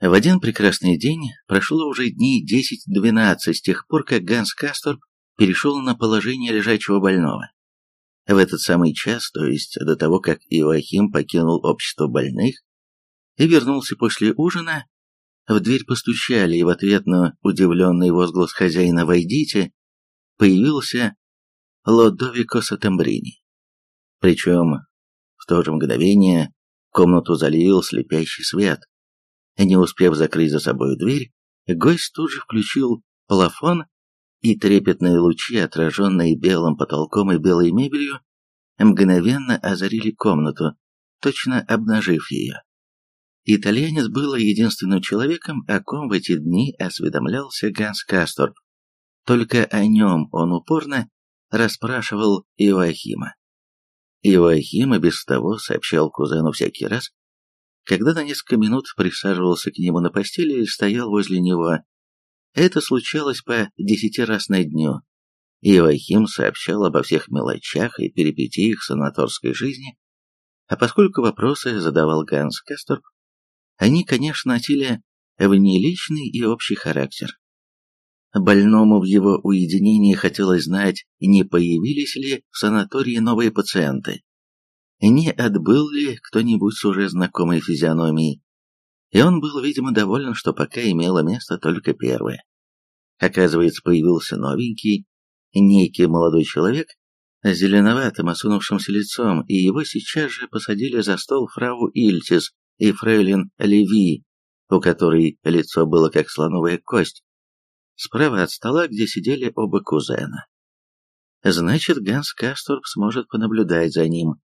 В один прекрасный день прошло уже дней 10-12 с тех пор, как Ганс Касторп перешел на положение лежачего больного. В этот самый час, то есть до того, как Иоахим покинул общество больных и вернулся после ужина, в дверь постучали, и в ответ на удивленный возглас хозяина «Войдите!» появился Лодовико Сатамбрини. Причем в то же мгновение комнату залил слепящий свет. Не успев закрыть за собой дверь, гость тут же включил плафон, и трепетные лучи, отраженные белым потолком и белой мебелью, мгновенно озарили комнату, точно обнажив ее. Итальянец был единственным человеком, о ком в эти дни осведомлялся Ганс Касторп. Только о нем он упорно расспрашивал Иоахима. Иоахим и без того сообщал кузену всякий раз, когда на несколько минут присаживался к нему на постели или стоял возле него. Это случалось по десяти раз на дню. Иоахим сообщал обо всех мелочах и перипетиях санаторской жизни, а поскольку вопросы задавал Ганс Касторп, они, конечно, носили внеличный и общий характер. Больному в его уединении хотелось знать, не появились ли в санатории новые пациенты, не отбыл ли кто-нибудь с уже знакомой физиономией. И он был, видимо, доволен, что пока имело место только первое. Оказывается, появился новенький, некий молодой человек с зеленоватым осунувшимся лицом, и его сейчас же посадили за стол фрау Ильтис и фрейлин Леви, у которой лицо было как слоновая кость, справа от стола, где сидели оба кузена. Значит, Ганс Касторп сможет понаблюдать за ним.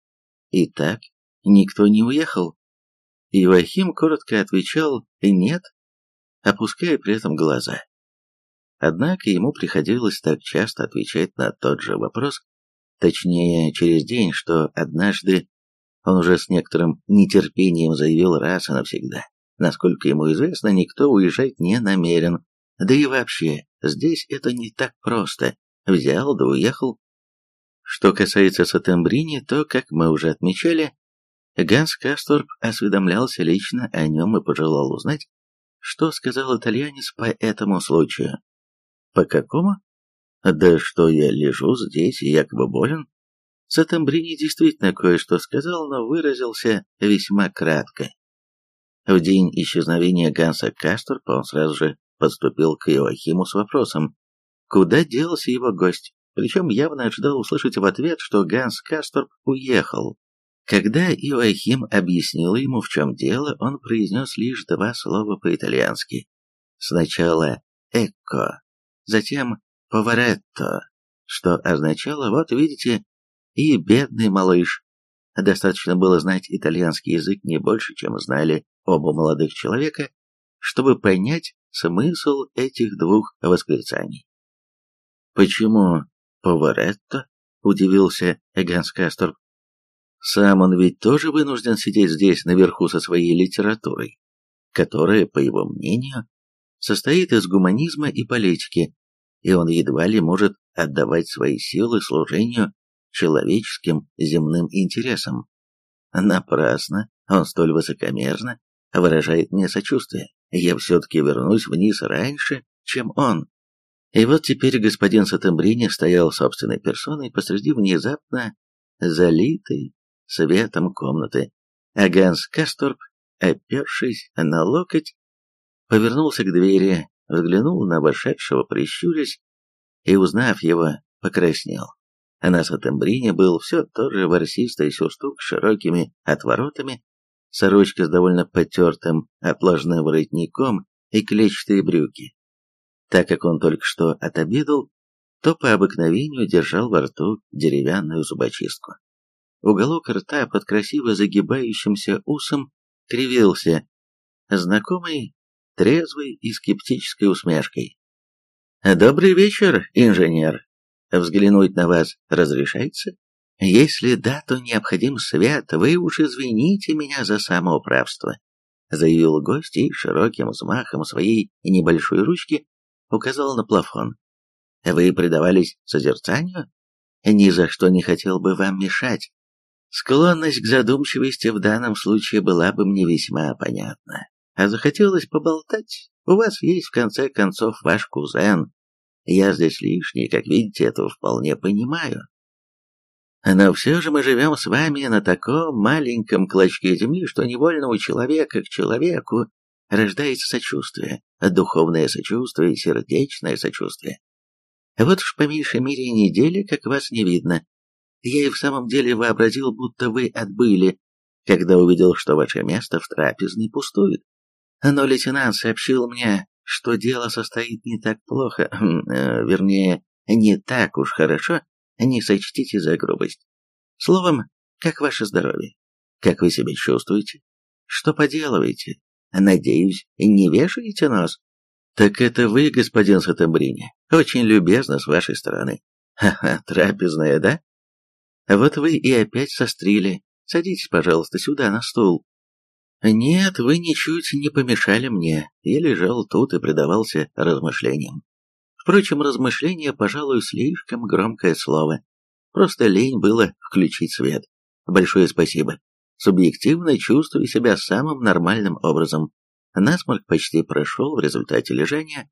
И так никто не уехал. Ивахим коротко отвечал «нет», опуская при этом глаза. Однако ему приходилось так часто отвечать на тот же вопрос, точнее, через день, что однажды он уже с некоторым нетерпением заявил раз и навсегда. Насколько ему известно, никто уезжать не намерен, да и вообще, здесь это не так просто. Взял да уехал. Что касается Сатембрини, то, как мы уже отмечали, Ганс Касторп осведомлялся лично о нем и пожелал узнать, что сказал итальянец по этому случаю. По какому? Да что я лежу здесь и якобы болен. Сатембрини действительно кое-что сказал, но выразился весьма кратко. В день исчезновения Ганса Касторпа он сразу же подступил к Иоахиму с вопросом, куда делся его гость, причем явно ожидал услышать в ответ, что Ганс Касторп уехал. Когда Иоахим объяснил ему, в чем дело, он произнес лишь два слова по-итальянски. Сначала «экко», затем «поворетто», что означало «вот видите, и бедный малыш». Достаточно было знать итальянский язык не больше, чем знали оба молодых человека, чтобы понять, смысл этих двух восклицаний. «Почему Поворетто?» — удивился Ганс Касторп. «Сам он ведь тоже вынужден сидеть здесь наверху со своей литературой, которая, по его мнению, состоит из гуманизма и политики, и он едва ли может отдавать свои силы служению человеческим земным интересам. Напрасно он столь высокомерно выражает мне сочувствие я все-таки вернусь вниз раньше, чем он. И вот теперь господин Сатембрини стоял собственной персоной посреди внезапно залитой светом комнаты, а Ганс Касторп, опершись на локоть, повернулся к двери, взглянул на вошедшего, прищурясь, и, узнав его, покраснел. А на Сатембрине был все тот же ворсистый сюртук с широкими отворотами, сорочка с довольно потертым отложным воротником и клетчатые брюки. Так как он только что отобедал, то по обыкновению держал во рту деревянную зубочистку. Уголок рта под красиво загибающимся усом кривился, знакомый, трезвой и скептической усмешкой. «Добрый вечер, инженер. Взглянуть на вас разрешается?» «Если да, то необходим свет, вы уж извините меня за самоуправство», заявил гость и широким взмахом своей небольшой ручки указал на плафон. «Вы предавались созерцанию? Ни за что не хотел бы вам мешать. Склонность к задумчивости в данном случае была бы мне весьма понятна. А захотелось поболтать? У вас есть, в конце концов, ваш кузен. Я здесь лишний, как видите, этого вполне понимаю. Но все же мы живем с вами на таком маленьком клочке земли, что невольно у человека к человеку рождается сочувствие, духовное сочувствие сердечное сочувствие. Вот уж по меньшей мере недели, как вас не видно. Я и в самом деле вообразил, будто вы отбыли, когда увидел, что ваше место в трапезной пустует. Но лейтенант сообщил мне, что дело состоит не так плохо, э, вернее, не так уж хорошо, не сочтите за грубость. Словом, как ваше здоровье? Как вы себя чувствуете? Что поделываете? Надеюсь, не вешаете нос? Так это вы, господин Сатамбрини. Очень любезно с вашей стороны. Ха-ха, трапезная, да? Вот вы и опять сострили. Садитесь, пожалуйста, сюда, на стул. Нет, вы ничуть не помешали мне. Я лежал тут и предавался размышлениям. Впрочем, размышления, пожалуй, слишком громкое слово. Просто лень было включить свет. Большое спасибо. Субъективно чувствую себя самым нормальным образом. Насморк почти прошел в результате лежания.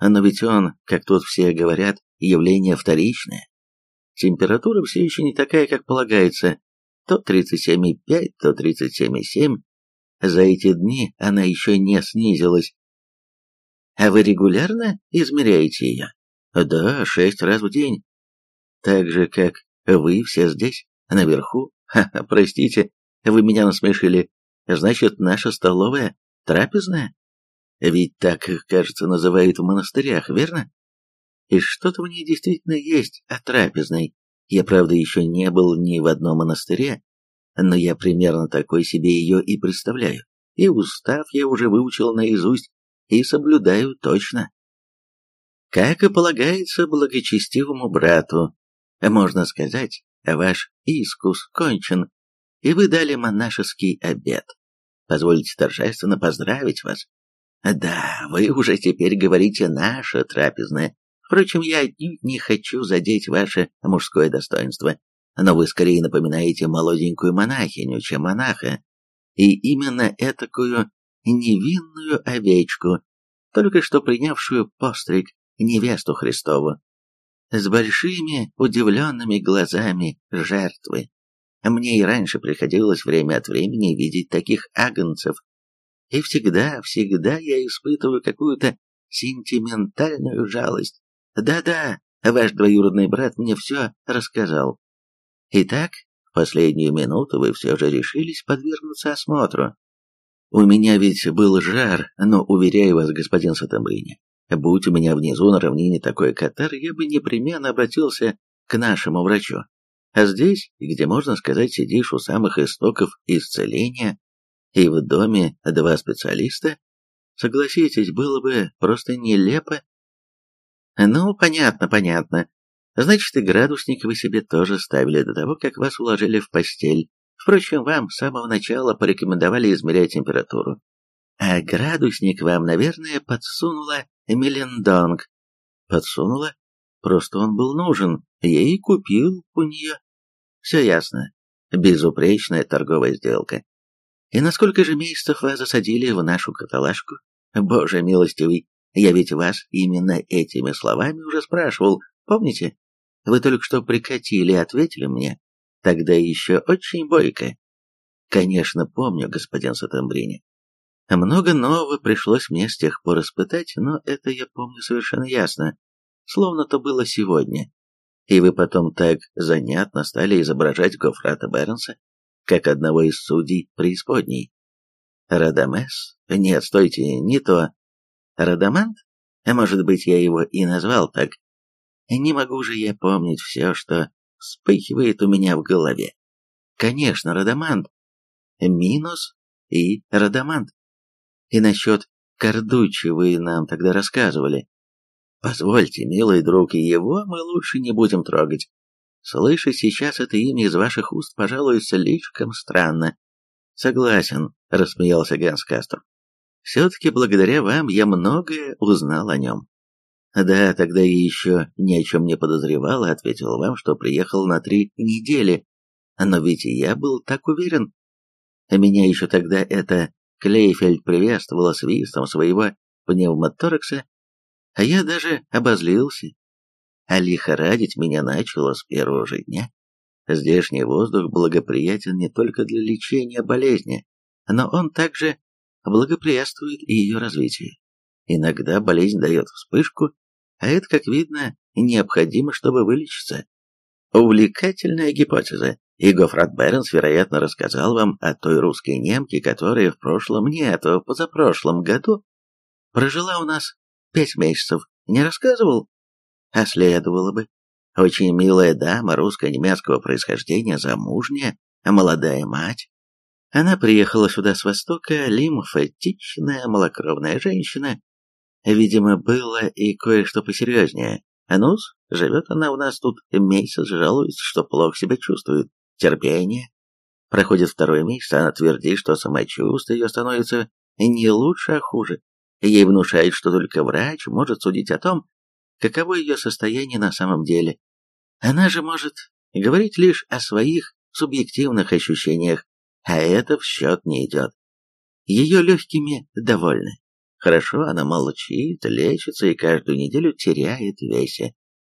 Но ведь он, как тут все говорят, явление вторичное. Температура все еще не такая, как полагается. То 37,5, то 37,7. За эти дни она еще не снизилась. А вы регулярно измеряете ее? Да, шесть раз в день. Так же, как вы все здесь, наверху. Ха -ха, простите, вы меня насмешили. Значит, наша столовая трапезная? Ведь так кажется, называют в монастырях, верно? И что-то в ней действительно есть о трапезной. Я, правда, еще не был ни в одном монастыре, но я примерно такой себе ее и представляю. И устав я уже выучил наизусть и соблюдаю точно. Как и полагается благочестивому брату, можно сказать, ваш искус кончен, и вы дали монашеский обед. Позвольте торжественно поздравить вас. Да, вы уже теперь говорите «наша трапезная». Впрочем, я не хочу задеть ваше мужское достоинство, но вы скорее напоминаете молоденькую монахиню, чем монаха, и именно этакую невинную овечку, только что принявшую постриг невесту Христову, с большими удивленными глазами жертвы. Мне и раньше приходилось время от времени видеть таких агнцев, и всегда, всегда я испытываю какую-то сентиментальную жалость. Да-да, ваш двоюродный брат мне все рассказал. Итак, в последнюю минуту вы все же решились подвергнуться осмотру. У меня ведь был жар, но, уверяю вас, господин Сатамбрини, будь у меня внизу на равнине такой катар, я бы непременно обратился к нашему врачу. А здесь, где, можно сказать, сидишь у самых истоков исцеления, и в доме два специалиста, согласитесь, было бы просто нелепо. Ну, понятно, понятно. Значит, и градусник вы себе тоже ставили до того, как вас уложили в постель. Впрочем, вам с самого начала порекомендовали измерять температуру. А градусник вам, наверное, подсунула Мелендонг. Подсунула? Просто он был нужен. Я и купил у нее. Все ясно. Безупречная торговая сделка. И на сколько же месяцев вас засадили в нашу каталажку? Боже милостивый, я ведь вас именно этими словами уже спрашивал, помните? Вы только что прикатили и ответили мне. Тогда еще очень бойко. Конечно, помню, господин Сатамбрини. Много нового пришлось мне с тех пор испытать, но это я помню совершенно ясно, словно то было сегодня. И вы потом так занятно стали изображать Гофрата Бернса, как одного из судей преисподней. Радамес? Нет, стойте, не то. Радамант? Может быть, я его и назвал так. Не могу же я помнить все, что вспыхивает у меня в голове. Конечно, Радамант. Минус и Радамант. И насчет Кардучи вы нам тогда рассказывали. Позвольте, милый друг, его мы лучше не будем трогать. Слышать сейчас это имя из ваших уст, пожалуй, слишком странно. Согласен, рассмеялся Ганс Кастер. Все-таки благодаря вам я многое узнал о нем. Да, тогда я еще ни о чем не подозревал и ответил вам, что приехал на три недели. Но ведь я был так уверен. Меня еще тогда это Клейфельд приветствовала свистом своего пневмоторакса, а я даже обозлился. А лихорадить меня начало с первого же дня. Здешний воздух благоприятен не только для лечения болезни, но он также благоприятствует и ее развитию. Иногда болезнь дает вспышку, а это, как видно, необходимо, чтобы вылечиться. Увлекательная гипотеза, и Гофрат Бернс, вероятно, рассказал вам о той русской немке, которая в прошлом, нет, в позапрошлом году прожила у нас пять месяцев. Не рассказывал? А следовало бы. Очень милая дама русско-немецкого происхождения, замужняя, молодая мать. Она приехала сюда с востока, лимфатичная, малокровная женщина. Видимо, было и кое-что посерьезнее. Анус, живет она у нас тут месяц, жалуется, что плохо себя чувствует терпение. Проходит второй месяц, она твердит, что самочувствие ее становится не лучше, а хуже. Ей внушает, что только врач может судить о том, каково ее состояние на самом деле. Она же может говорить лишь о своих субъективных ощущениях, а это в счет не идет. Ее легкими довольны. Хорошо, она молчит, лечится и каждую неделю теряет весе.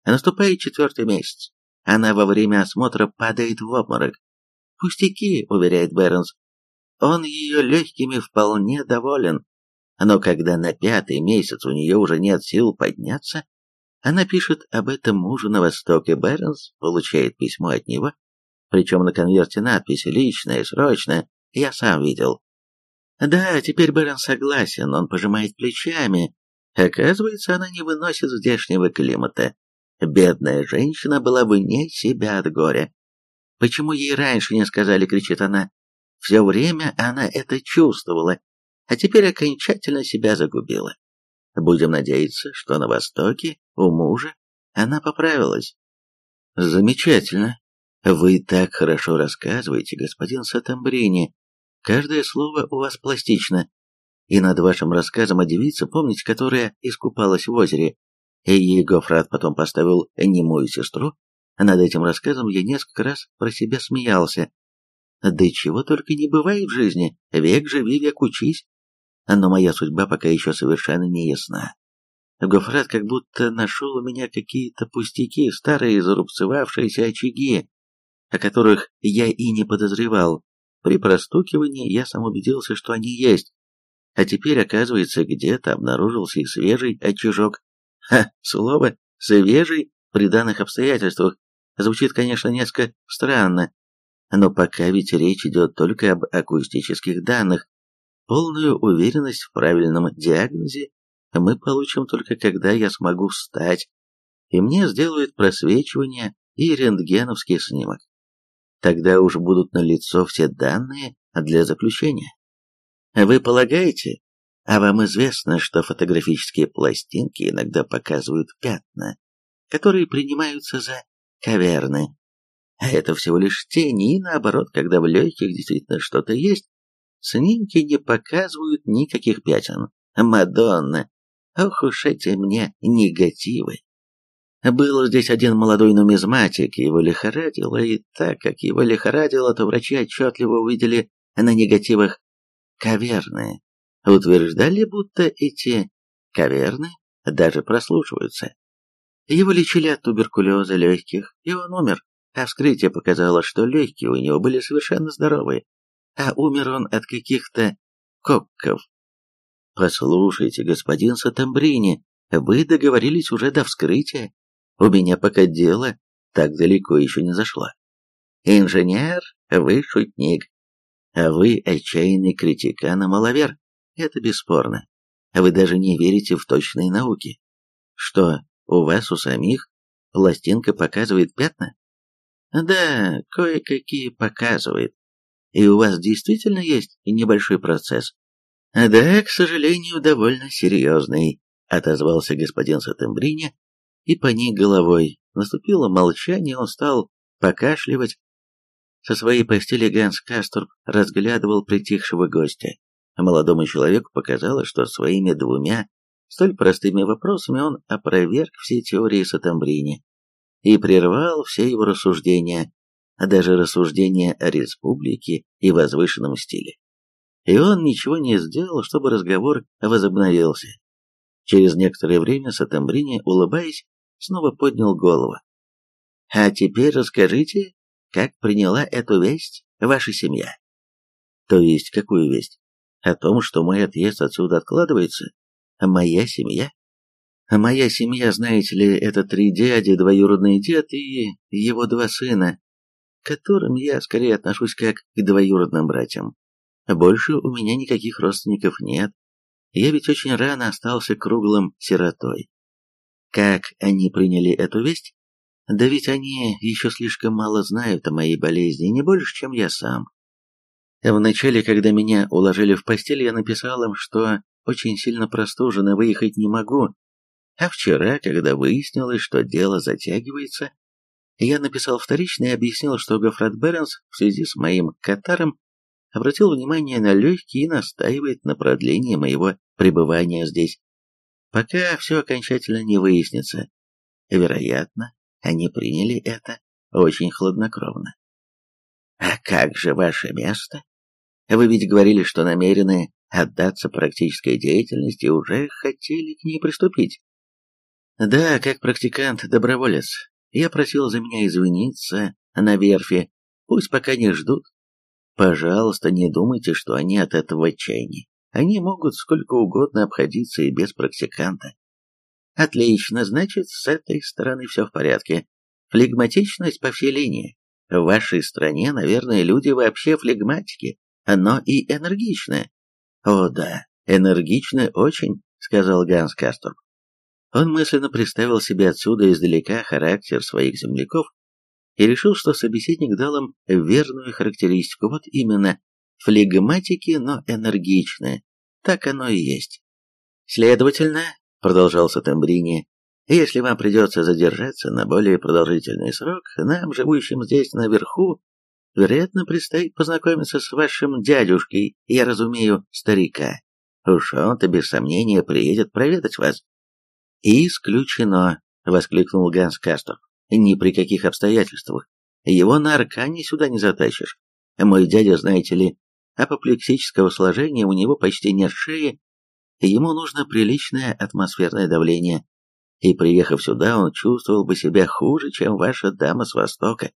Наступает четвертый месяц. Она во время осмотра падает в обморок. «Пустяки», — уверяет Бернс. Он ее легкими вполне доволен. Но когда на пятый месяц у нее уже нет сил подняться, она пишет об этом мужу на восток, и Бернс получает письмо от него, причем на конверте надпись «Личное, срочно», я сам видел. Да, теперь Бернс согласен, он пожимает плечами. Оказывается, она не выносит здешнего климата. Бедная женщина была вне себя от горя. «Почему ей раньше не сказали?» — кричит она. Все время она это чувствовала, а теперь окончательно себя загубила. Будем надеяться, что на Востоке, у мужа, она поправилась. Замечательно. Вы так хорошо рассказываете, господин Сатамбрини. Каждое слово у вас пластично. И над вашим рассказом о девице, помните, которая искупалась в озере, и Гофрат потом поставил немую сестру. Над этим рассказом я несколько раз про себя смеялся. Да чего только не бывает в жизни, век живи, век учись. Но моя судьба пока еще совершенно не ясна. Гофрат как будто нашел у меня какие-то пустяки, старые зарубцевавшиеся очаги, о которых я и не подозревал. При простукивании я сам убедился, что они есть. А теперь, оказывается, где-то обнаружился и свежий очажок. Ха, слово «свежий» при данных обстоятельствах звучит, конечно, несколько странно, но пока ведь речь идет только об акустических данных. Полную уверенность в правильном диагнозе мы получим только когда я смогу встать, и мне сделают просвечивание и рентгеновский снимок. Тогда уж будут налицо все данные для заключения. Вы полагаете, а вам известно, что фотографические пластинки иногда показывают пятна, которые принимаются за каверны. А это всего лишь тени, и наоборот, когда в легких действительно что-то есть, снимки не показывают никаких пятен. Мадонна! Ох уж эти мне негативы! Был здесь один молодой нумизматик, его лихорадило, и так как его лихорадило, то врачи отчетливо увидели на негативах каверны, утверждали, будто эти каверны даже прослушиваются. Его лечили от туберкулеза легких, и он умер, а вскрытие показало, что легкие у него были совершенно здоровые, а умер он от каких-то кокков. Послушайте, господин Сатамбрини, вы договорились уже до вскрытия. У меня пока дело так далеко еще не зашло. Инженер, вы шутник, а вы отчаянный критикан и маловер. Это бесспорно. Вы даже не верите в точные науки. Что, у вас у самих пластинка показывает пятна? Да, кое-какие показывает. И у вас действительно есть небольшой процесс? Да, к сожалению, довольно серьезный, отозвался господин Сатембрине и поник головой. Наступило молчание, он стал покашливать. Со своей постели Ганс Касторп разглядывал притихшего гостя. Молодому человеку показалось, что своими двумя столь простыми вопросами он опроверг все теории Сатамбрини и прервал все его рассуждения, а даже рассуждения о республике и возвышенном стиле. и он ничего не сделал, чтобы разговор возобновился. Через некоторое время Сатамбрини, улыбаясь, снова поднял голову. «А теперь расскажите, как приняла эту весть ваша семья?» «То есть какую весть? О том, что мой отъезд отсюда откладывается? Моя семья?» Моя семья, знаете ли, это три дяди, двоюродный дед и его два сына, которым я скорее отношусь как к двоюродным братьям. Больше у меня никаких родственников нет. Я ведь очень рано остался круглым сиротой. Как они приняли эту весть? Да ведь они еще слишком мало знают о моей болезни, не больше, чем я сам. Вначале, когда меня уложили в постель, я написал им, что очень сильно простужен и выехать не могу, а вчера, когда выяснилось, что дело затягивается, я написал вторично и объяснил, что Гофрат Бернс в связи с моим катаром обратил внимание на легкие и настаивает на продлении моего пребывания здесь, пока все окончательно не выяснится. Вероятно, они приняли это очень хладнокровно. «А как же ваше место? Вы ведь говорили, что намерены отдаться практической деятельности и уже хотели к ней приступить. Да, как практикант-доброволец. Я просил за меня извиниться на верфи. Пусть пока не ждут. Пожалуйста, не думайте, что они от этого в отчаянии. Они могут сколько угодно обходиться и без практиканта. Отлично, значит, с этой стороны все в порядке. Флегматичность по всей линии. В вашей стране, наверное, люди вообще флегматики, но и энергичны. О да, энергичны очень, сказал Ганс Касторп. Он мысленно представил себе отсюда издалека характер своих земляков и решил, что собеседник дал им верную характеристику. Вот именно, флегматики, но энергичные. Так оно и есть. Следовательно, продолжал Сатамбрини, если вам придется задержаться на более продолжительный срок, нам, живущим здесь наверху, вероятно, предстоит познакомиться с вашим дядюшкой, я разумею, старика. Уж он-то без сомнения приедет проведать вас. «Исключено!» — воскликнул Ганс Кастов. «Ни при каких обстоятельствах. Его на аркане сюда не затащишь. Мой дядя, знаете ли, апоплексического сложения у него почти нет шеи, ему нужно приличное атмосферное давление, и, приехав сюда, он чувствовал бы себя хуже, чем ваша дама с Востока.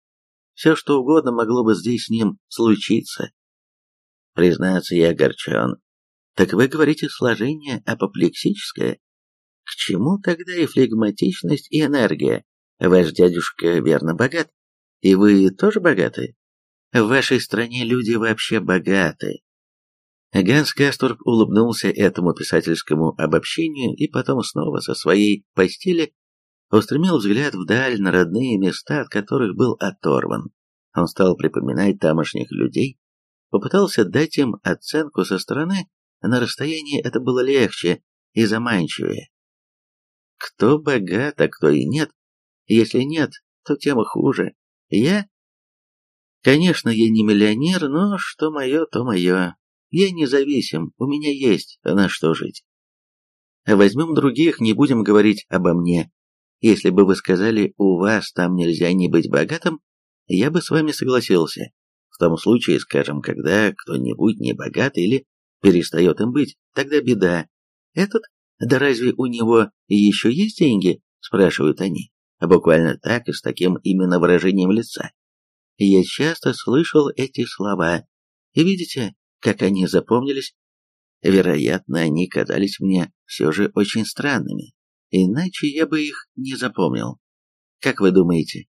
Все что угодно могло бы здесь с ним случиться. Признаться, я огорчен. Так вы говорите, сложение апоплексическое? К чему тогда и флегматичность, и энергия? Ваш дядюшка верно богат. И вы тоже богаты? В вашей стране люди вообще богаты. Ганс Касторп улыбнулся этому писательскому обобщению и потом снова со своей постели устремил взгляд вдаль на родные места, от которых был оторван. Он стал припоминать тамошних людей, попытался дать им оценку со стороны, на расстоянии это было легче и заманчивее. Кто богат, а кто и нет. Если нет, то тем хуже. Я? Конечно, я не миллионер, но что мое, то мое. Я независим, у меня есть на что жить. Возьмем других, не будем говорить обо мне. Если бы вы сказали, у вас там нельзя не быть богатым, я бы с вами согласился. В том случае, скажем, когда кто-нибудь не богат или перестает им быть, тогда беда. Этот «Да разве у него еще есть деньги?» – спрашивают они. Буквально так и с таким именно выражением лица. Я часто слышал эти слова. И видите, как они запомнились? Вероятно, они казались мне все же очень странными. Иначе я бы их не запомнил. Как вы думаете?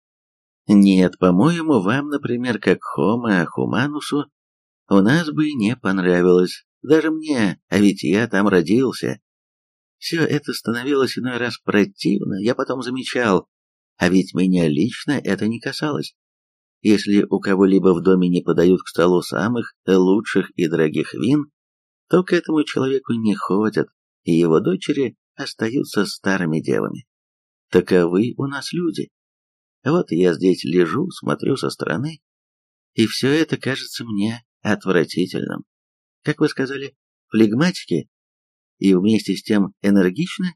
Нет, по-моему, вам, например, как Хома Хуманусу, у нас бы не понравилось. Даже мне, а ведь я там родился. Все это становилось иной раз противно, я потом замечал, а ведь меня лично это не касалось. Если у кого-либо в доме не подают к столу самых лучших и дорогих вин, то к этому человеку не ходят, и его дочери остаются старыми девами. Таковы у нас люди. Вот я здесь лежу, смотрю со стороны, и все это кажется мне отвратительным. Как вы сказали, флегматики и вместе с тем энергичны?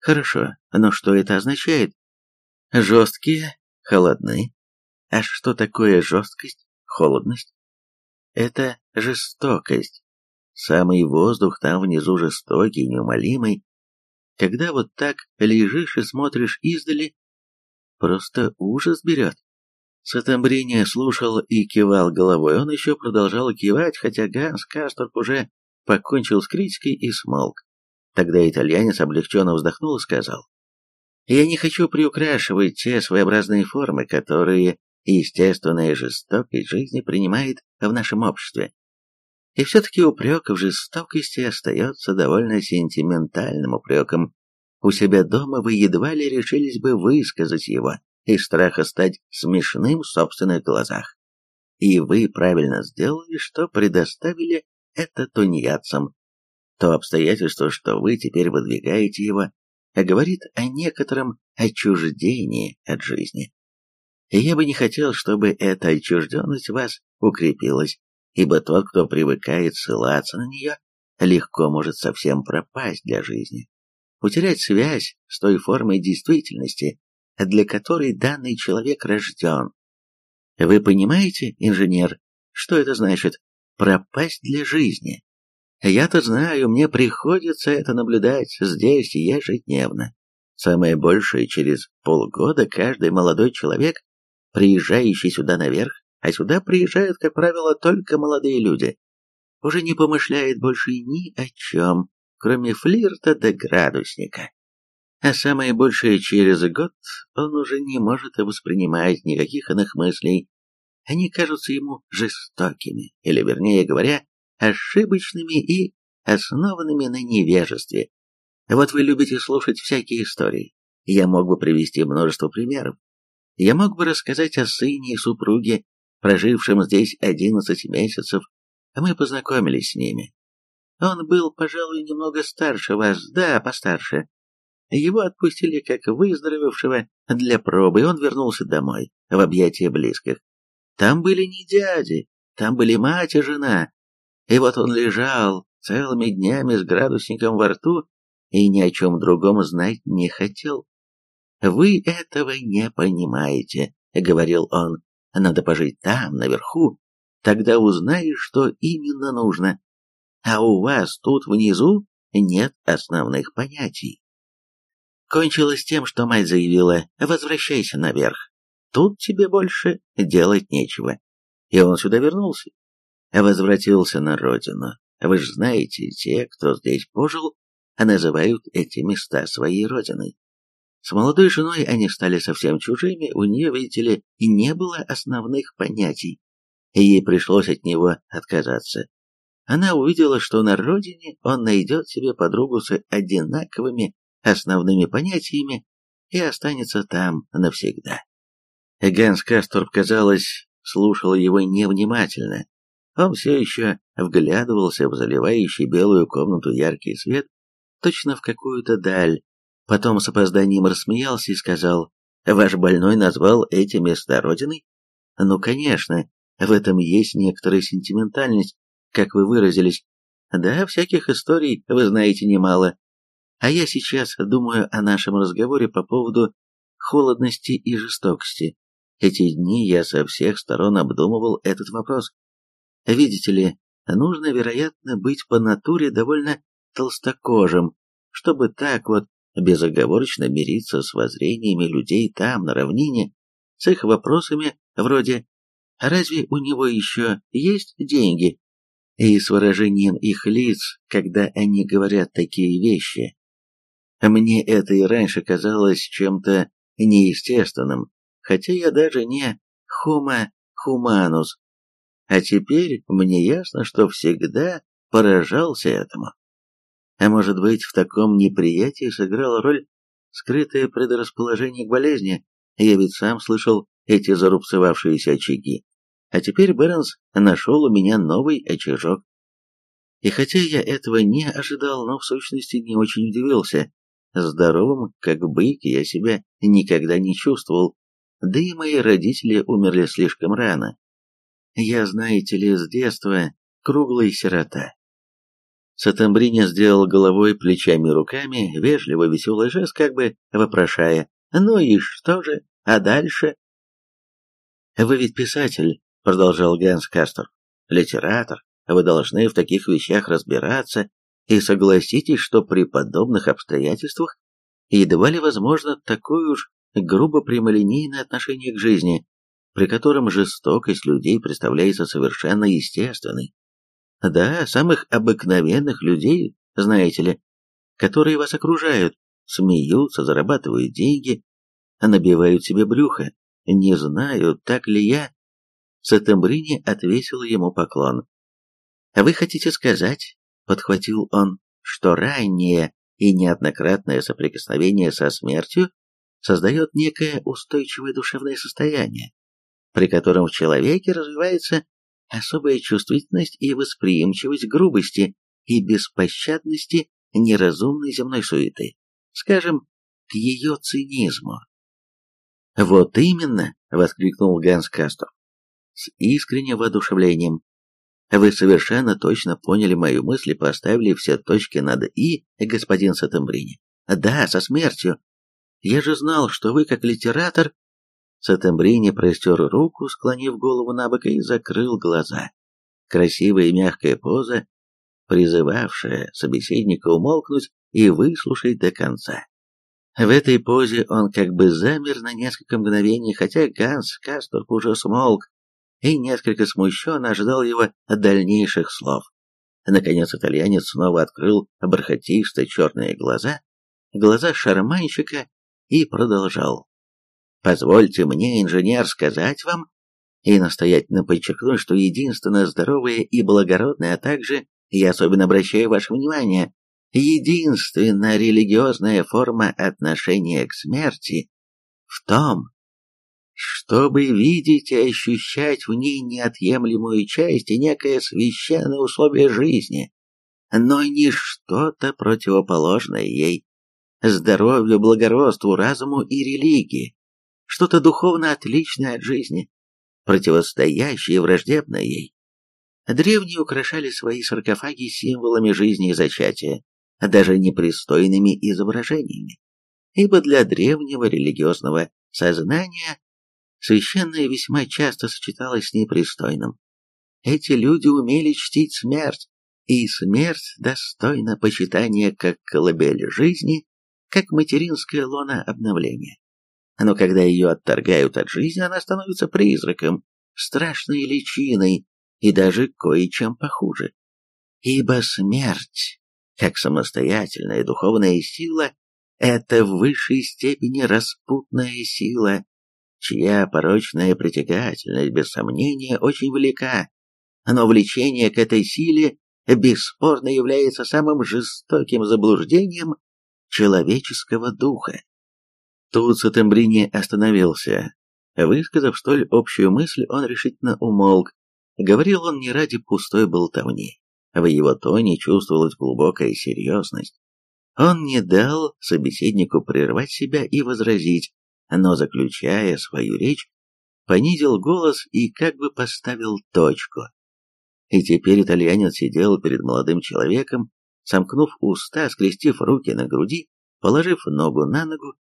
Хорошо, но что это означает? Жесткие, холодны. А что такое жесткость, холодность? Это жестокость. Самый воздух там внизу жестокий, неумолимый. Когда вот так лежишь и смотришь издали, просто ужас берет. Сатамбрини слушал и кивал головой. Он еще продолжал кивать, хотя Ганс Касторп уже покончил с критикой и смолк. Тогда итальянец облегченно вздохнул и сказал, «Я не хочу приукрашивать те своеобразные формы, которые естественная жестокость жизни принимает в нашем обществе. И все-таки упрек в жестокости остается довольно сентиментальным упреком. У себя дома вы едва ли решились бы высказать его из страха стать смешным в собственных глазах. И вы правильно сделали, что предоставили это тунеядцам. То обстоятельство, что вы теперь выдвигаете его, говорит о некотором отчуждении от жизни. Я бы не хотел, чтобы эта отчужденность вас укрепилась ибо тот, кто привыкает ссылаться на нее, легко может совсем пропасть для жизни, утерять связь с той формой действительности, для которой данный человек рожден. Вы понимаете, инженер, что это значит «пропасть для жизни»? Я-то знаю, мне приходится это наблюдать здесь ежедневно. Самое большее через полгода каждый молодой человек, приезжающий сюда наверх, а сюда приезжают, как правило, только молодые люди. Уже не помышляет больше ни о чем, кроме флирта да градусника. А самое большее через год он уже не может воспринимать никаких иных мыслей. Они кажутся ему жестокими, или, вернее говоря, ошибочными и основанными на невежестве. Вот вы любите слушать всякие истории. Я мог бы привести множество примеров. Я мог бы рассказать о сыне и супруге, прожившим здесь одиннадцать месяцев, мы познакомились с ними. Он был, пожалуй, немного старше вас, да, постарше. Его отпустили как выздоровевшего для пробы, и он вернулся домой, в объятия близких. Там были не дяди, там были мать и жена. И вот он лежал целыми днями с градусником во рту и ни о чем другом знать не хотел. «Вы этого не понимаете», — говорил он. Надо пожить там, наверху, тогда узнаешь, что именно нужно. А у вас тут внизу нет основных понятий. Кончилось тем, что мать заявила, возвращайся наверх. Тут тебе больше делать нечего. И он сюда вернулся. Возвратился на родину. Вы же знаете, те, кто здесь пожил, называют эти места своей родиной. С молодой женой они стали совсем чужими, у нее, видите ли, не было основных понятий, ей пришлось от него отказаться. Она увидела, что на родине он найдет себе подругу с одинаковыми основными понятиями и останется там навсегда. Ганс Касторп, казалось, слушал его невнимательно. Он все еще вглядывался в заливающий белую комнату яркий свет, точно в какую-то даль, Потом с опозданием рассмеялся и сказал, «Ваш больной назвал эти места родиной?» «Ну, конечно, в этом есть некоторая сентиментальность, как вы выразились. Да, всяких историй вы знаете немало. А я сейчас думаю о нашем разговоре по поводу холодности и жестокости. Эти дни я со всех сторон обдумывал этот вопрос. Видите ли, нужно, вероятно, быть по натуре довольно толстокожим, чтобы так вот безоговорочно мириться с воззрениями людей там, на равнине, с их вопросами вроде «разве у него еще есть деньги?» и с выражением их лиц, когда они говорят такие вещи. Мне это и раньше казалось чем-то неестественным, хотя я даже не homo humanus, а теперь мне ясно, что всегда поражался этому. А может быть, в таком неприятии сыграла роль скрытое предрасположение к болезни? Я ведь сам слышал эти зарубцевавшиеся очаги. А теперь Бернс нашел у меня новый очажок. И хотя я этого не ожидал, но в сущности не очень удивился. Здоровым, как бык, я себя никогда не чувствовал, да и мои родители умерли слишком рано. Я, знаете ли, с детства круглый сирота. Сатамбрини сделал головой, плечами и руками, вежливо веселый жест, как бы вопрошая, «Ну и что же? А дальше?» «Вы ведь писатель», — продолжал Ганс Кастер, — «литератор, вы должны в таких вещах разбираться, и согласитесь, что при подобных обстоятельствах едва ли возможно такое уж грубо прямолинейное отношение к жизни, при котором жестокость людей представляется совершенно естественной. Да, самых обыкновенных людей, знаете ли, которые вас окружают, смеются, зарабатывают деньги, набивают себе брюхо. Не знаю, так ли я. Сатембрини отвесила ему поклон. «Вы хотите сказать, — подхватил он, — что раннее и неоднократное соприкосновение со смертью создает некое устойчивое душевное состояние, при котором в человеке развивается особая чувствительность и восприимчивость грубости и беспощадности неразумной земной суеты, скажем, к ее цинизму. «Вот именно!» — воскликнул Ганс Кастор с искренним воодушевлением. «Вы совершенно точно поняли мою мысль и поставили все точки над «и», господин Сатамбрини. Да, со смертью. Я же знал, что вы, как литератор...» Сатамбрини простер руку, склонив голову на бок и закрыл глаза. Красивая и мягкая поза, призывавшая собеседника умолкнуть и выслушать до конца. В этой позе он как бы замер на несколько мгновений, хотя Ганс Касторп уже смолк и несколько смущенно ожидал его дальнейших слов. Наконец итальянец снова открыл бархатисто черные глаза, глаза шарманщика, и продолжал. «Позвольте мне, инженер, сказать вам и настоятельно подчеркнуть, что единственное здоровое и благородное, а также, я особенно обращаю ваше внимание, единственная религиозная форма отношения к смерти в том, чтобы видеть и ощущать в ней неотъемлемую часть и некое священное условие жизни, но не что-то противоположное ей, здоровью, благородству, разуму и религии, что-то духовно отличное от жизни, противостоящее враждебное ей. Древние украшали свои саркофаги символами жизни и зачатия, даже непристойными изображениями, ибо для древнего религиозного сознания священное весьма часто сочеталось с непристойным. Эти люди умели чтить смерть, и смерть достойна почитания как колыбель жизни, как материнское лоно обновления. Но когда ее отторгают от жизни, она становится призраком, страшной личиной и даже кое-чем похуже. Ибо смерть как самостоятельная духовная сила, это в высшей степени распутная сила, чья порочная притягательность, без сомнения, очень велика, но влечение к этой силе бесспорно является самым жестоким заблуждением человеческого духа. Тут Сатембрини остановился. Высказав столь общую мысль, он решительно умолк. Говорил он не ради пустой болтовни. В его тоне чувствовалась глубокая серьезность. Он не дал собеседнику прервать себя и возразить, но, заключая свою речь, понизил голос и как бы поставил точку. И теперь итальянец сидел перед молодым человеком, сомкнув уста, скрестив руки на груди, положив ногу на ногу,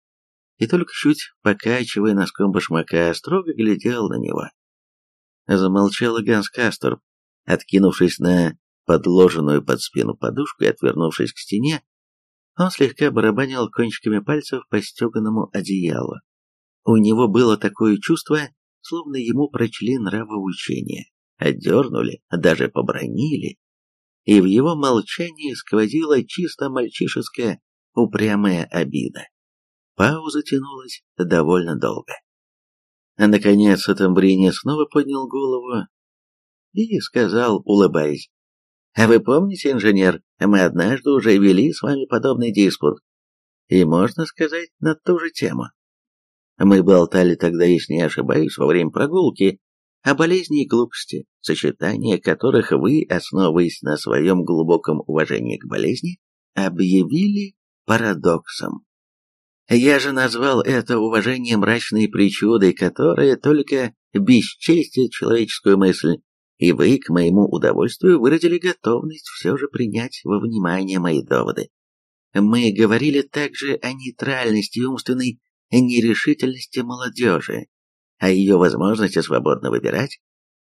и только чуть покачивая носком башмака, строго глядел на него. Замолчал Ганс Касторп, откинувшись на подложенную под спину подушку и отвернувшись к стене, он слегка барабанил кончиками пальцев по стеганому одеялу. У него было такое чувство, словно ему прочли нравоучение, отдернули, даже побронили, и в его молчании сквозила чисто мальчишеская упрямая обида. Пауза тянулась довольно долго. Наконец Тамбрини снова поднял голову и сказал, улыбаясь, а вы помните, инженер, мы однажды уже вели с вами подобный диспут. И, можно сказать, на ту же тему. Мы болтали тогда, если не ошибаюсь, во время прогулки, о болезни и глупости, сочетание которых вы, основываясь на своем глубоком уважении к болезни, объявили парадоксом. Я же назвал это уважение мрачной причудой, которая только бесчестит человеческую мысль, и вы, к моему удовольствию, выразили готовность все же принять во внимание мои доводы. Мы говорили также о нейтральности умственной нерешительности молодежи, о ее возможности свободно выбирать,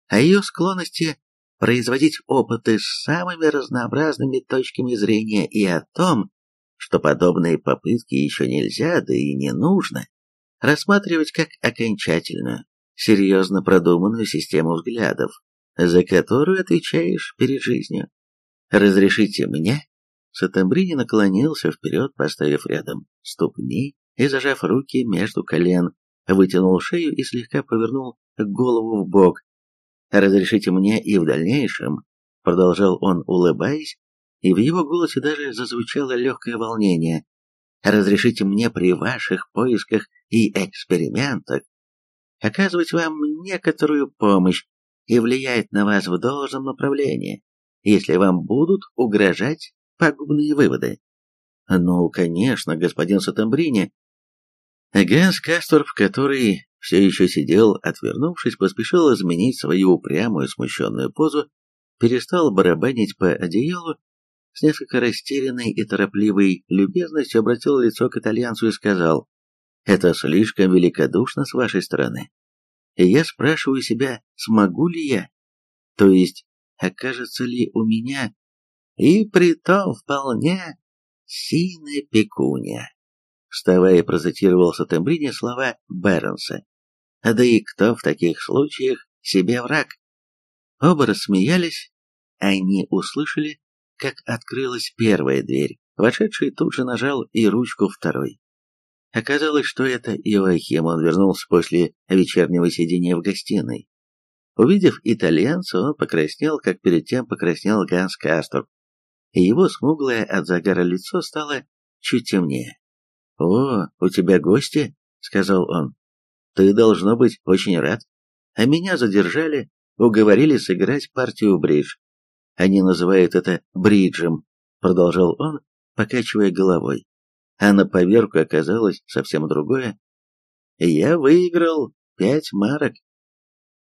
о ее склонности производить опыты с самыми разнообразными точками зрения и о том, что подобные попытки еще нельзя, да и не нужно, рассматривать как окончательную, серьезно продуманную систему взглядов, за которую отвечаешь перед жизнью. «Разрешите мне?» Сатамбрини наклонился вперед, поставив рядом ступни и, зажав руки между колен, вытянул шею и слегка повернул голову в бок. «Разрешите мне и в дальнейшем», — продолжал он, улыбаясь, и в его голосе даже зазвучало легкое волнение, «разрешите мне при ваших поисках и экспериментах оказывать вам некоторую помощь и влиять на вас в должном направлении, если вам будут угрожать пагубные выводы». «Ну, конечно, господин Сатамбрини», Ганс Касторф, который все еще сидел, отвернувшись, поспешил изменить свою упрямую смущенную позу, перестал барабанить по одеялу, с несколько растерянной и торопливой любезностью обратил лицо к итальянцу и сказал, «Это слишком великодушно с вашей стороны. И я спрашиваю себя, смогу ли я? То есть, окажется ли у меня и при том вполне сильная пекуня?» Вставая, процитировал Сатембрини слова Бернса. «Да и кто в таких случаях себе враг?» Оба рассмеялись, они услышали, как открылась первая дверь. Вошедший тут же нажал и ручку второй. Оказалось, что это Иоахим, он вернулся после вечернего сидения в гостиной. Увидев итальянца, он покраснел, как перед тем покраснел Ганс Кастор, и его смуглое от загара лицо стало чуть темнее. «О, у тебя гости?» — сказал он. «Ты, должно быть, очень рад. А меня задержали, уговорили сыграть партию бридж. Они называют это бриджем», — продолжал он, покачивая головой. А на поверку оказалось совсем другое. «Я выиграл пять марок.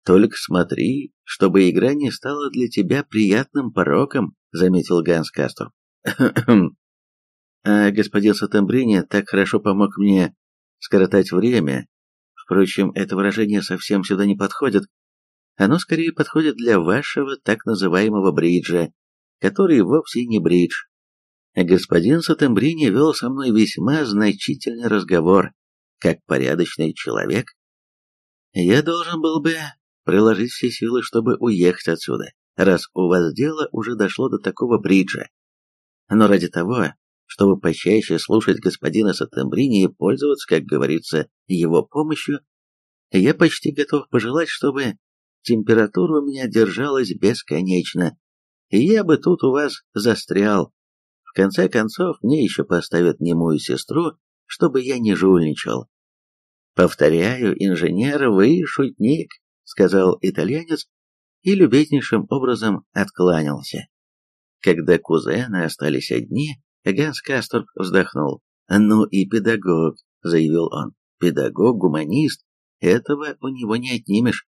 Только смотри, чтобы игра не стала для тебя приятным пороком», — заметил Ганс Кастор. А господин Сатамбрини так хорошо помог мне скоротать время. Впрочем, это выражение совсем сюда не подходит. Оно скорее подходит для вашего так называемого бриджа, который вовсе не бридж. Господин Сатамбрини вел со мной весьма значительный разговор, как порядочный человек. Я должен был бы приложить все силы, чтобы уехать отсюда, раз у вас дело уже дошло до такого бриджа. Но ради того, чтобы почаще слушать господина Сатембрини и пользоваться, как говорится, его помощью, я почти готов пожелать, чтобы температура у меня держалась бесконечно, и я бы тут у вас застрял. В конце концов, мне еще поставят немую сестру, чтобы я не жульничал. «Повторяю, инженер, вы шутник», — сказал итальянец и любезнейшим образом откланялся. Когда кузены остались одни, Ганс Касторп вздохнул. «Ну и педагог», — заявил он. «Педагог, гуманист, этого у него не отнимешь.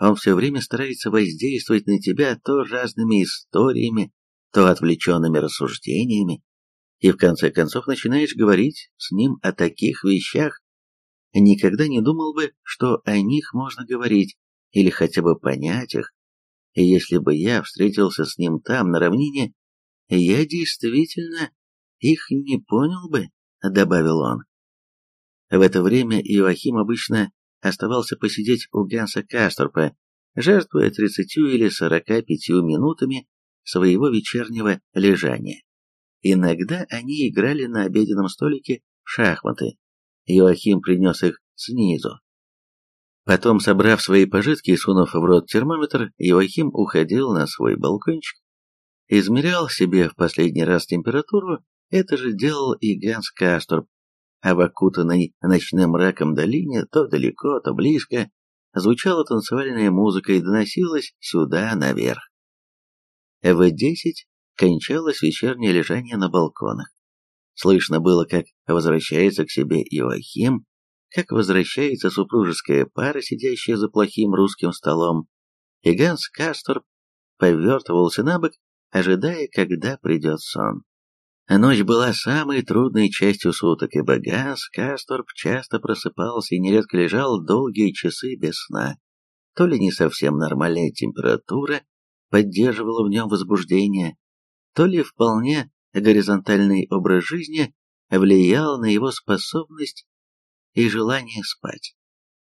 Он все время старается воздействовать на тебя то разными историями, то отвлеченными рассуждениями, и в конце концов начинаешь говорить с ним о таких вещах. Никогда не думал бы, что о них можно говорить, или хотя бы понять их. И если бы я встретился с ним там, на равнине, я действительно их не понял бы, добавил он. В это время Иоахим обычно оставался посидеть у Ганса Касторпа, жертвуя тридцатью или сорока пятью минутами своего вечернего лежания. Иногда они играли на обеденном столике в шахматы. Иоахим принес их снизу. Потом, собрав свои пожитки и сунув в рот термометр, Иоахим уходил на свой балкончик, измерял себе в последний раз температуру это же делал и Ганс Касторп, а в окутанной ночным мраком долине, то далеко, то близко, звучала танцевальная музыка и доносилась сюда, наверх. В десять кончалось вечернее лежание на балконах. Слышно было, как возвращается к себе Иоахим, как возвращается супружеская пара, сидящая за плохим русским столом, и Ганс Касторп повертывался на бок, ожидая, когда придет сон. Ночь была самой трудной частью суток, и Багас Касторп часто просыпался и нередко лежал долгие часы без сна. То ли не совсем нормальная температура, поддерживало в нем возбуждение, то ли вполне горизонтальный образ жизни влиял на его способность и желание спать.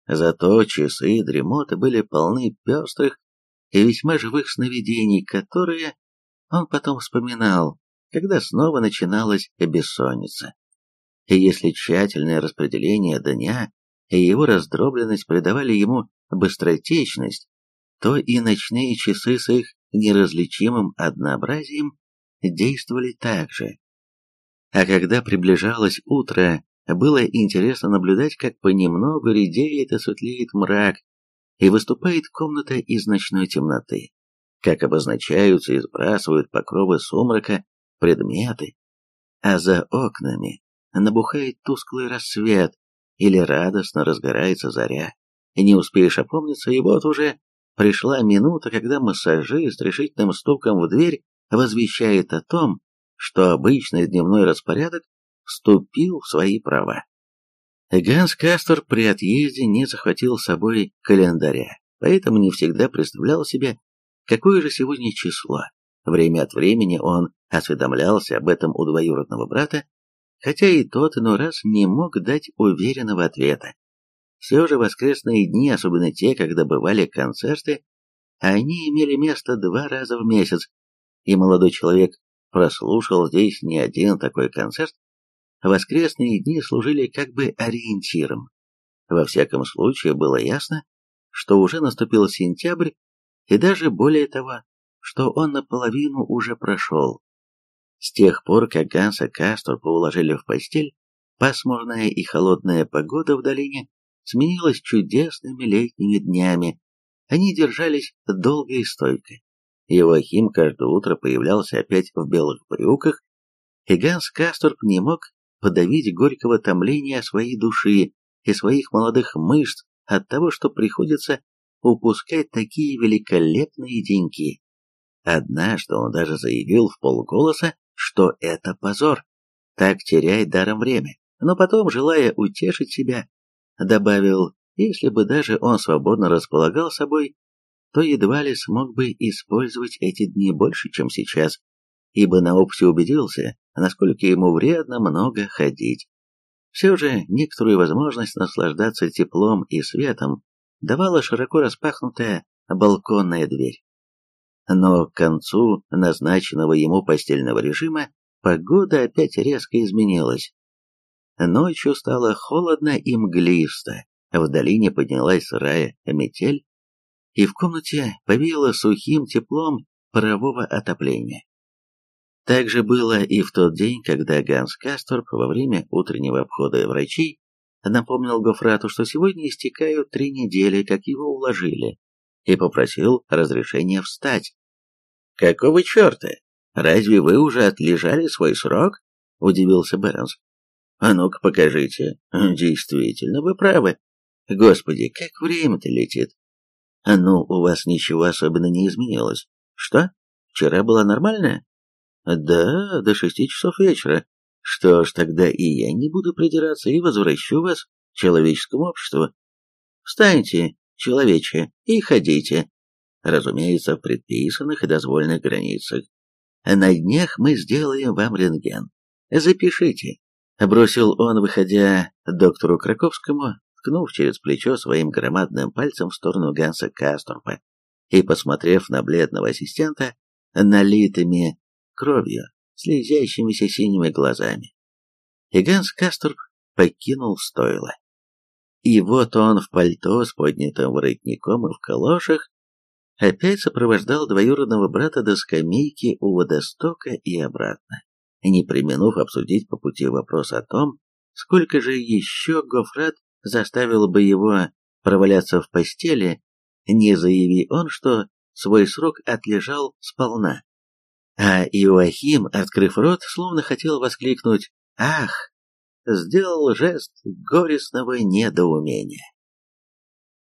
Зато часы и дремоты были полны пестрых и весьма живых сновидений, которые он потом вспоминал, когда снова начиналась бессонница. И если тщательное распределение дня и его раздробленность придавали ему быстротечность, то и ночные часы с их неразличимым однообразием действовали так же. А когда приближалось утро, было интересно наблюдать, как понемногу редеет и светлеет мрак, и выступает комната из ночной темноты, как обозначаются и сбрасывают покровы сумрака предметы, а за окнами набухает тусклый рассвет или радостно разгорается заря, и не успеешь опомниться, и вот уже пришла минута, когда массажист решительным стуком в дверь возвещает о том, что обычный дневной распорядок вступил в свои права. Ганс Кастер при отъезде не захватил с собой календаря, поэтому не всегда представлял себе, какое же сегодня число. Время от времени он осведомлялся об этом у двоюродного брата, хотя и тот иной раз не мог дать уверенного ответа. Все же воскресные дни, особенно те, когда бывали концерты, они имели место два раза в месяц, и молодой человек прослушал здесь не один такой концерт, воскресные дни служили как бы ориентиром. Во всяком случае было ясно, что уже наступил сентябрь, и даже более того, что он наполовину уже прошел. С тех пор, как Ганса Касторпа уложили в постель, пасмурная и холодная погода в долине сменилась чудесными летними днями. Они держались долго и стойко. Евахим каждое утро появлялся опять в белых брюках, и Ганс Касторп не мог подавить горького томления своей души и своих молодых мышц от того, что приходится упускать такие великолепные деньки. Однажды он даже заявил в полголоса, что это позор. Так теряет даром время. Но потом, желая утешить себя, добавил, если бы даже он свободно располагал собой, то едва ли смог бы использовать эти дни больше, чем сейчас, ибо на опыте убедился, насколько ему вредно много ходить. Все же некоторую возможность наслаждаться теплом и светом давала широко распахнутая балконная дверь но к концу назначенного ему постельного режима погода опять резко изменилась. Ночью стало холодно и мглисто, в долине поднялась сырая метель, и в комнате повеяло сухим теплом парового отопления. Так же было и в тот день, когда Ганс Касторп во время утреннего обхода врачей напомнил Гофрату, что сегодня истекают три недели, как его уложили, и попросил разрешения встать. «Какого черта? Разве вы уже отлежали свой срок?» – удивился Бернс. «А ну-ка покажите. Действительно, вы правы. Господи, как время-то летит. А ну, у вас ничего особенно не изменилось. Что? Вчера была нормальная? Да, до шести часов вечера. Что ж, тогда и я не буду придираться и возвращу вас человеческому обществу. Встаньте, человече, и ходите разумеется, в предписанных и дозволенных границах. На днях мы сделаем вам рентген. Запишите. Бросил он, выходя доктору Краковскому, ткнув через плечо своим громадным пальцем в сторону Ганса Касторпа и, посмотрев на бледного ассистента, налитыми кровью, слезящимися синими глазами. И Ганс Касторп покинул стойло. И вот он в пальто с поднятым воротником и в калошах опять сопровождал двоюродного брата до скамейки у водостока и обратно, не применув обсудить по пути вопрос о том, сколько же еще Гофрат заставил бы его проваляться в постели, не заяви он, что свой срок отлежал сполна. А Иоахим, открыв рот, словно хотел воскликнуть «Ах!», сделал жест горестного недоумения.